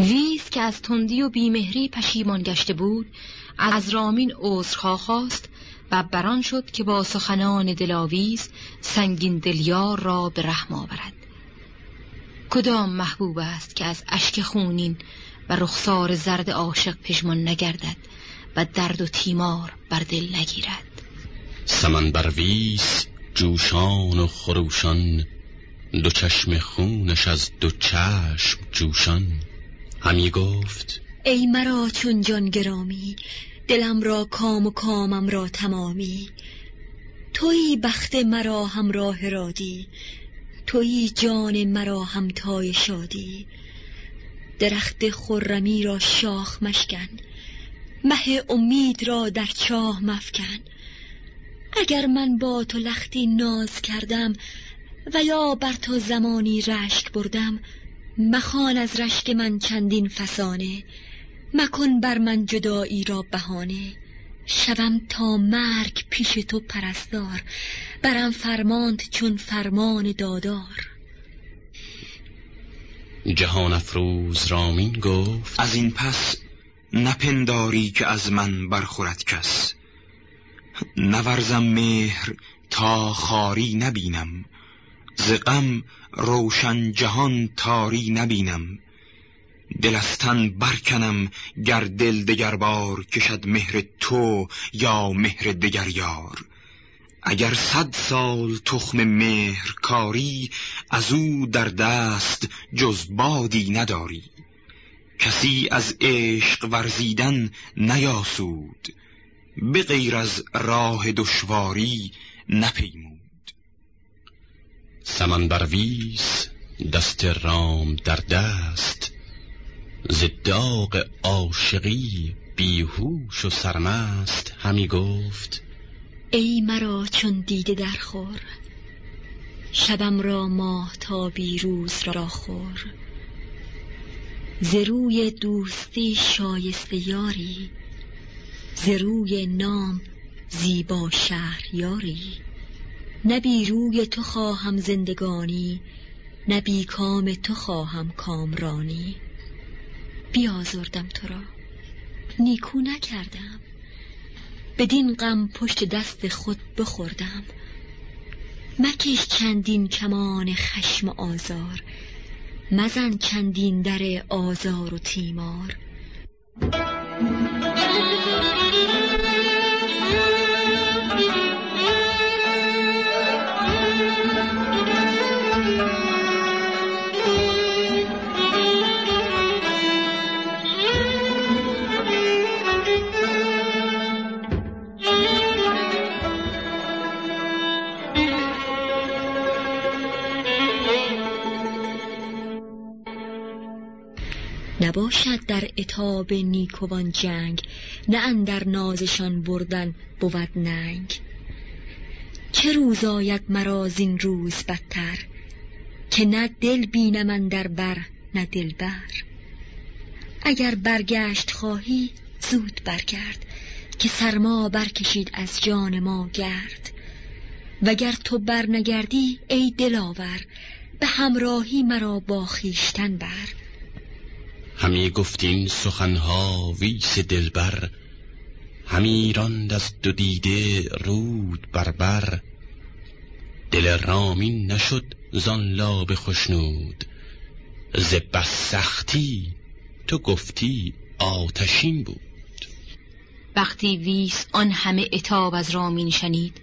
ویس که از تندی و بیمهری پشیمان گشته بود از رامین عذرخواه خواست و بران شد که با سخنان دلاویز سنگین دلیار را به رحم آورد. کدام محبوب است که از اشک خونین و رخسار زرد عاشق پژمان نگردد و درد و تیمار بر دل نگیرد؟ سمن ویس جوشان و خروشان دو چشم خونش از دو چشم جوشان. همی گفت ای مرا چون جان گرامی دلم را کام و کامم را تمامی. توی بخت مرا همراه رادی توی جان مرا همتای شادی. درخت خرمی را شاخ مشکن مه امید را در چاه مفکن. اگر من با تو لختی ناز کردم و یا بر تو زمانی رشک بردم مخان از رشک من چندین فسانه مکن بر من جدایی را بهانه. شوم تا مرگ پیش تو پرستار برم فرماند چون فرمان دادار. جهان افروز رامین گفت از این پس نپنداری که از من برخورد کس. نورزم مهر تا خاری نبینم. ز غم روشن جهان تاری نبینم. دلستن برکنم گر دل دگر بار کشد مهر تو یا مهر دگر یار. اگر صد سال تخم مهر کاری از او در دست جز بادی نداری. کسی از عشق ورزیدن نیاسود به غیر از راه دشواری نپیمود. سمن ویس دست رام در دست ز داغ عاشقی بیهوش و سرمست همی گفت ای مرا چون دیده در خور شبم را ماه تا بیروز را خور. ز روی دوستی شایسته یاری ز روی نام زیبا یاری نه روی تو خواهم زندگانی نه بی کام تو خواهم کامرانی. بیازردم تو را. نیکو نکردم. بدین غم پشت دست خود بخوردم. مکش چندین کمان خشم آزار. مزن چندین در آزار و تیمار. نباشد در اتاب نیکوان جنگ نه اندر نازشان بردن بود ننگ. چه روز آید مرا این روز بدتر؟ که نه دل بینم در بر نه دل بر. اگر برگشت خواهی زود برگرد که سرما برکشید از جان ما گرد. وگر تو برنگردی ای دلاور به همراهی مرا با خیشتن بر. همی گفتین سخنها ویس دلبر همی راند از دو دیده رود بربر. دل رامین نشد زان لاب خشنود ز بس سختی تو گفتی آتشین بود. وقتی ویس آن همه اتاب از رامین شنید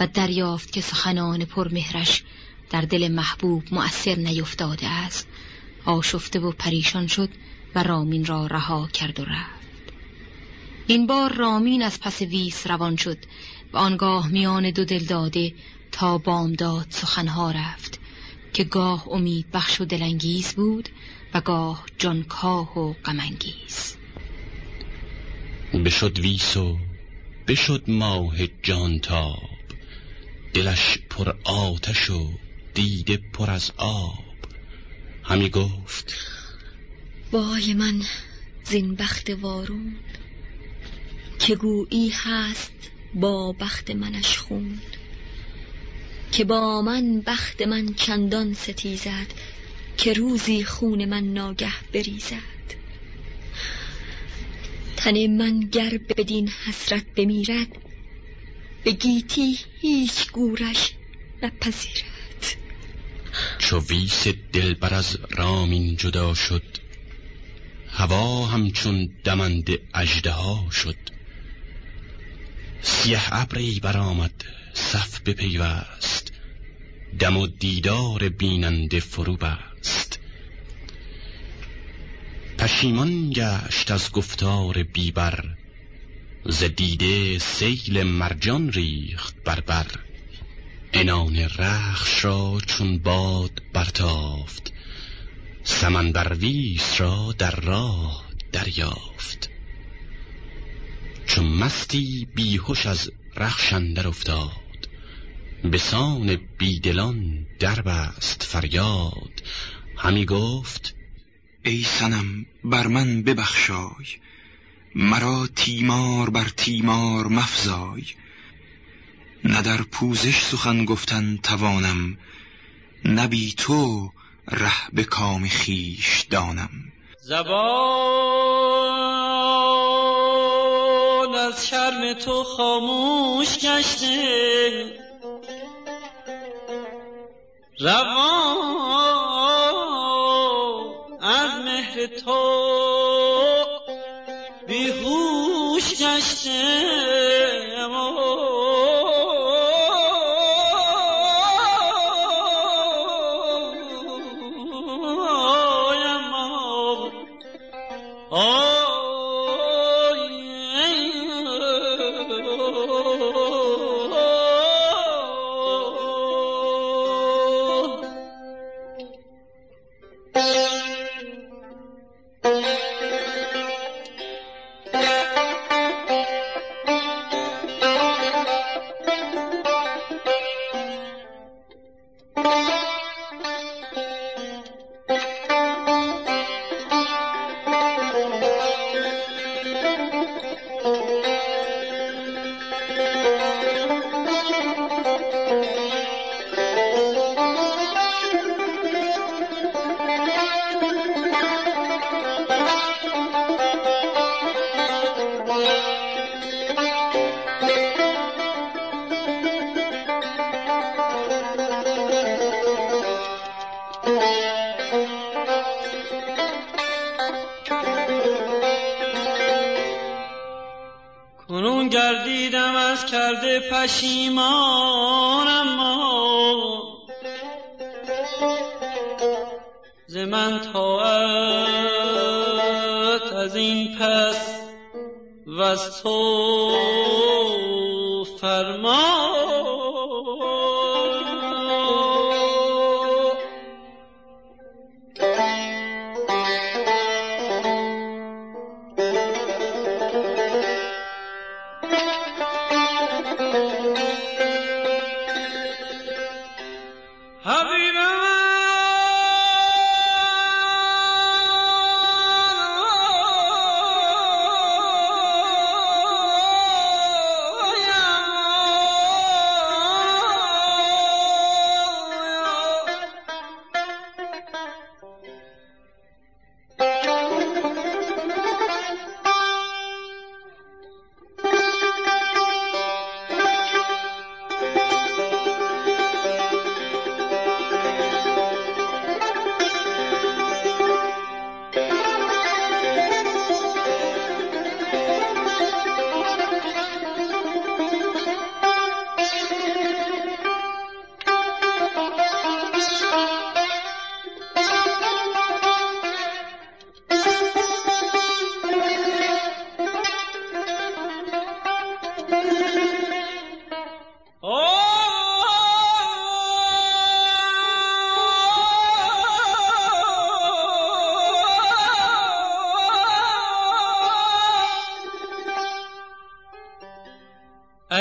و دریافت که سخنان پرمهرش در دل محبوب مؤثر نیفتاده است آشفته و پریشان شد و رامین را رها کرد و رفت. این بار رامین از پس ویس روان شد و آنگاه میان دو دل داده تا بامداد سخنها رفت که گاه امید بخش و دلانگیز بود و گاه جانکاه و غمانگیز. بشد ویس و بشد ماه جانتاب. دلش پر آتش و دیده پر از آب. همی گفت. وای من زین بخت وارون که گویی هست با بخت منش خوند که با من بخت من چندان ستیزد که روزی خون من ناگه بریزد. تن من گر بدین حسرت بمیرد به گیتی هیچ گورش نپذیرد. چو ویس دلبر از رامین جدا شد. هوا همچون دمند اژدها شد. سیه ابری برآمد صف بپیوست دم و دیدار بیننده فرو بست. پشیمان گشت از گفتار بیبر. ز دیده سیل مرجان ریخت بر بر. انان رخش را چون باد برتافت. سمندر ویس را در راه دریافت. چون مستی بیهوش از رخش اندر افتاد. به سان بیدلان دربست فریاد. همی گفت ای سنم بر من ببخشای. مرا تیمار بر تیمار مفزای. نه در پوزش سخن گفتن توانم نبی تو ره به کام خیش دانم. زبان از شرم تو خاموش گشته روان از مهر تو بیهوش گشته. پشیمانم ز من تاعت از این پس و از تو فرمان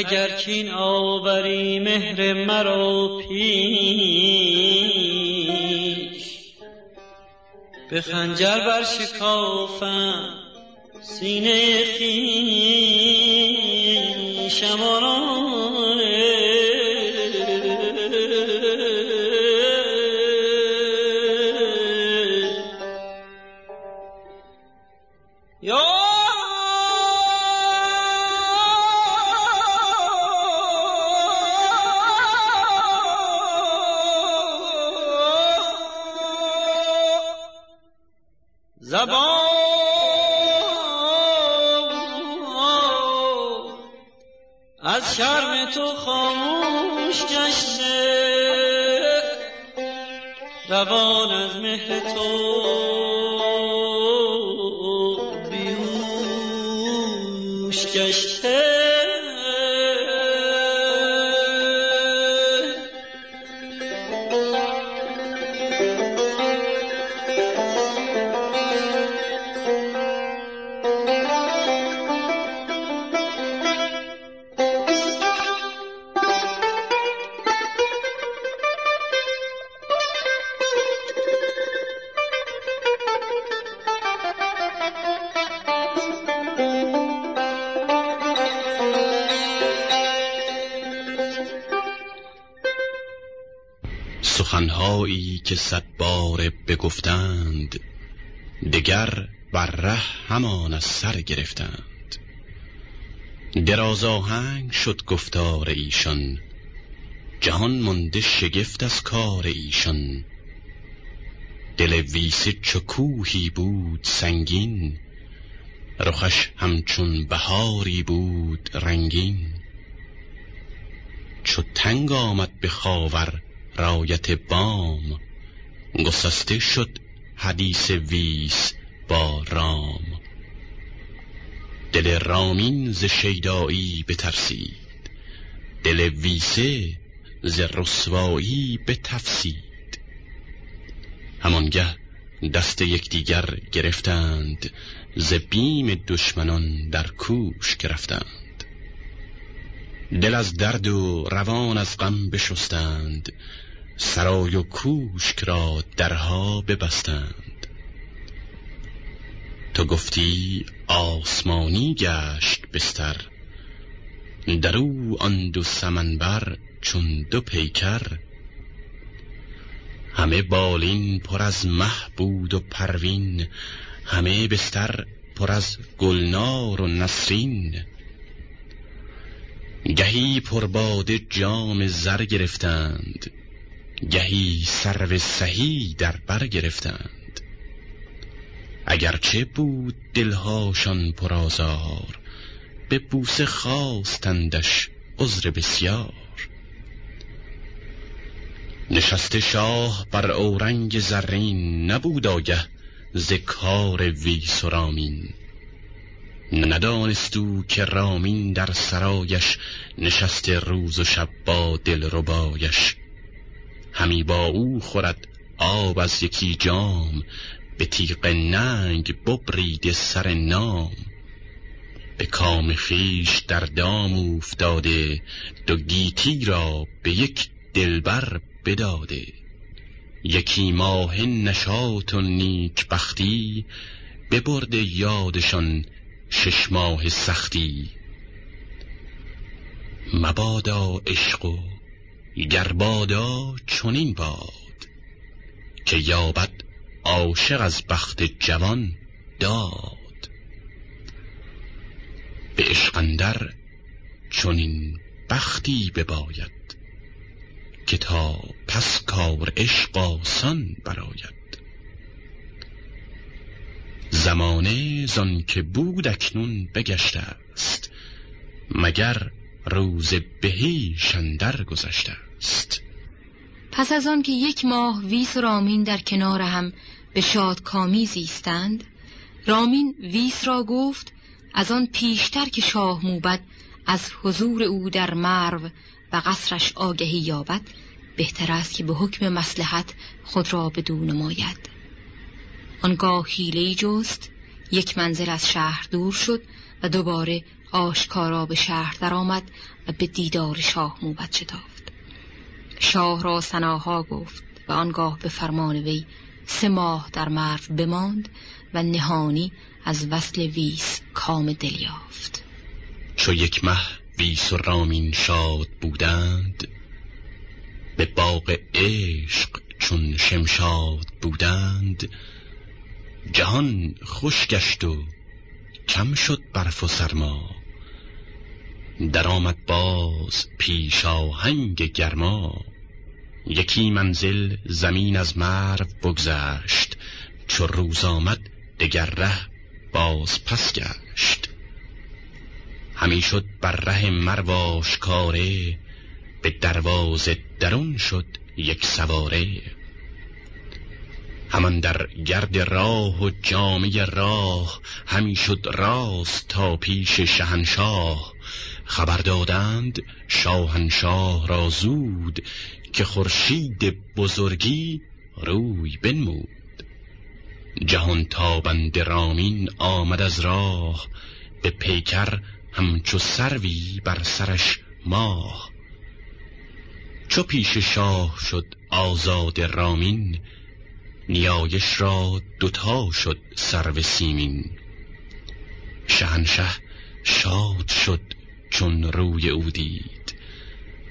اگر کین آوری مهر مرا پیش. به خنجر بر شکافم سینه خیشم تو خاموش گشته روان از مهر تو بیهوش گشته سخنهایی که صد بار بگفتند دگر بر ره همان از سر گرفتند. دراز آهنگ شد گفتار ایشان جهان مونده شگفت از کار ایشان. دل ویسه چو کوهی بود سنگین رخش همچون بهاری بود رنگین. چو تنگ آمد به خاور رایت بام. گسسته شد حدیث ویس با رام. دل رامین ز شیدایی بترسید. دل ویسه ز رسوایی بتفسید. همانگه دست یکدیگر گرفتند ز بیم دشمنان در کوش گرفتند. دل از درد و روان از غم بشستند. سرای و کوشک را درها ببستند. تو گفتی آسمانی گشت بستر درو آن دو سمنبر چون دو پیکر. همه بالین پر از مه بود و پروین همه بستر پر از گلنار و نسرین. گهی پرباده جام زر گرفتند. گهی سرو سهی در بر گرفتند. اگرچه بود دلهاشان پرازار به بوسه خواستندش عذر بسیار. نشسته شاه بر اورنگ زرین نبود آگه ز کار ویس و رامین. ندانستو که رامین در سرایش نشسته روز و شب با دل ربایش. همی با او خورد آب از یکی جام به تیغ ننگ ببرید سر نام. به کام خیش در دام افتاده دو گیتی را به یک دلبر بداده. یکی ماه نشاط و نیک بختی ببرده یادشان شش ماه سختی. مبادا عشق و گربادا چنین باد که یابد عاشق از بخت جوان داد. به عشقندر چنین بختی بباید که تا پس کار عشق آسان براید زمانه زان که بود اکنون بگشته است مگر روز بهی شندر گذشته است پس از آن که یک ماه ویس و رامین در کنار هم به شاد کامی زیستند رامین ویس را گفت از آن پیشتر که شاه موبد از حضور او در مرو و قصرش آگهی یابد بهتر است که به حکم مسلحت خود را بدون نماید. آنگاه حیله جست یک منزل از شهر دور شد و دوباره آشکارا به شهر درآمد و به دیدار شاه موبت شتافت شاه را سناها گفت و آنگاه به فرمان وی سه ماه در مرو بماند و نهانی از وصل ویس کام دل یافت. چو یک مه ویس و رامین شاد بودند به باغ عشق چون شمشاد بودند جهان خوش گشت و کم شد برف و سرما. درآمد باز پیش آهنگ گرما. یکی منزل زمین از مرو بگذشت چو روز آمد دگر ره باز پس گشت. همی شد بر ره مرواش کاره به دروازه درون شد یک سواره. همان در گرد راه و جامعه راه همی شد راست تا پیش شهنشاه. خبر دادند شاهنشاه را زود که خورشید بزرگی روی بنمود. جهان تابند رامین آمد از راه به پیکر همچو سروی بر سرش ماه. چو پیش شاه شد آزاد رامین نیایش را دوتا شد سرو سیمین. شهنشه شاد شد چون روی او دید.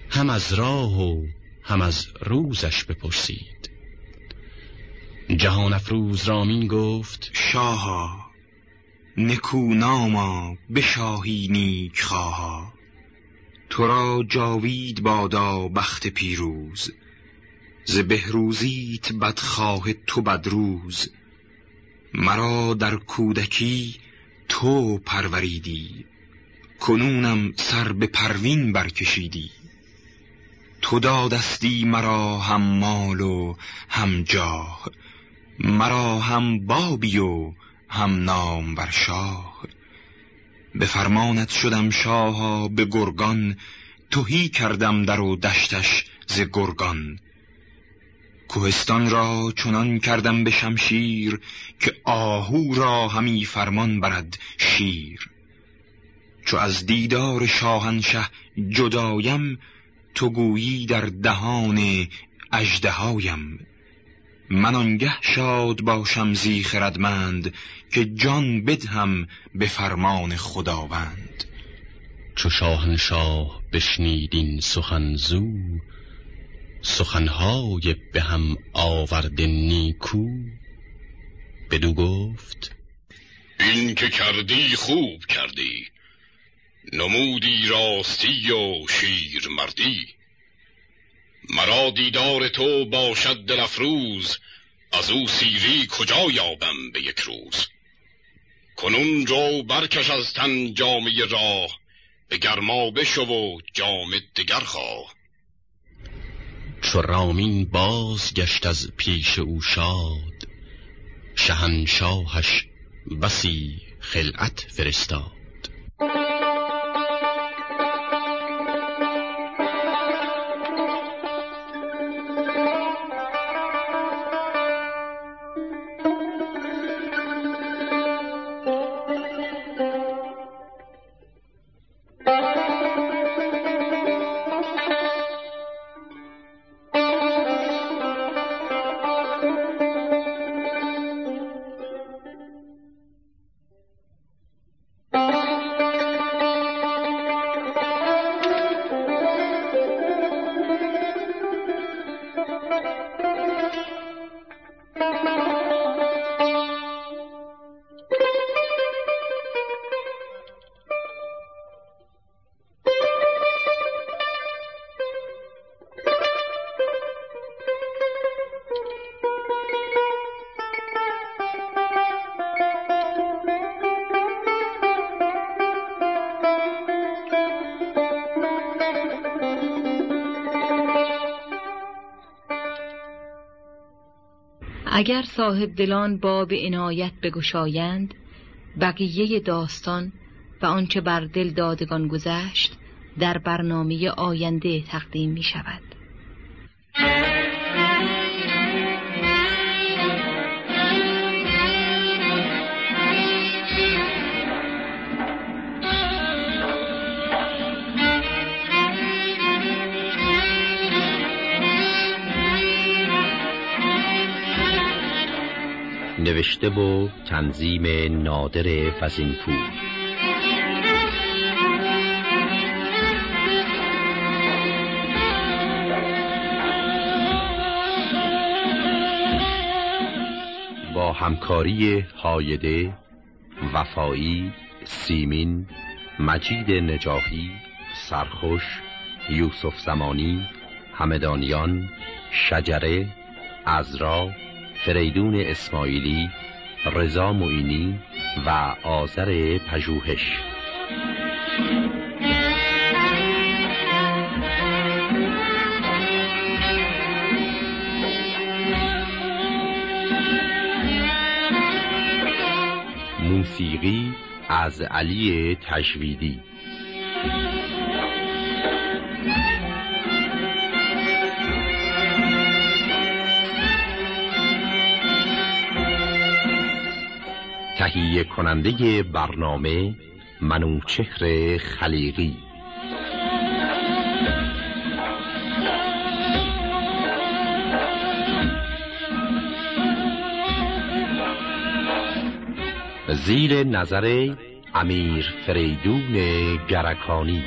هم از راه و هم از روزش بپرسید. جهان افروز رامین گفت شاها نکوناما به شاهی نیک خواها. تو را جاوید بادا بخت پیروز ز بهروزیت بدخواه تو بدروز. مرا در کودکی تو پروریدی. کنونم سر به پروین برکشیدی. تو دادستی مرا هم مال و هم جاه مرا هم بابی و هم نام بر شاه. به فرمانت شدم شاها به گرگان توهی کردم در و دشتش ز گرگان. کوهستان را چنان کردم به شمشیر که آهو را همی فرمان برد شیر. چو از دیدار شاهنشه جدایم تو گویی در دهان اژدهایم. من آنگه شاد باشم زی خردمند که جان بدهم به فرمان خداوند. چو شاهنشاه بشنید این سخن زو سخنهای به هم آورد نیکو. بدو گفت این که کردی خوب کردی. نمودی راستی و شیر مردی مرا دیدار تو باشد دل افروز از او سیری کجا یابم به یک روز؟ کنون رو برکش از تن جامعه راه به گرما بشو و جام دگر خواه. چو رامین باز گشت از پیش او شاد شهنشاهش بسی خلعت فرستاد. اگر صاحب دلان باب عنایت بگشایند بقیه داستان و آنچه بر دل دادگان گذشت در برنامه آینده تقدیم می شود. نوشته و تنظیم نادر فزینپور با همکاری هایده وفایی سیمین مجید نجاهی سرخوش یوسف زمانی همدانیان شجره ازرا فریدون اسماعیلی رضا معینی و آذر پژوهش. موسیقی از علی تجویدی. تهیه کننده برنامه منوچهر خلیقی. زیر نظر امیر فریدون گرکانی.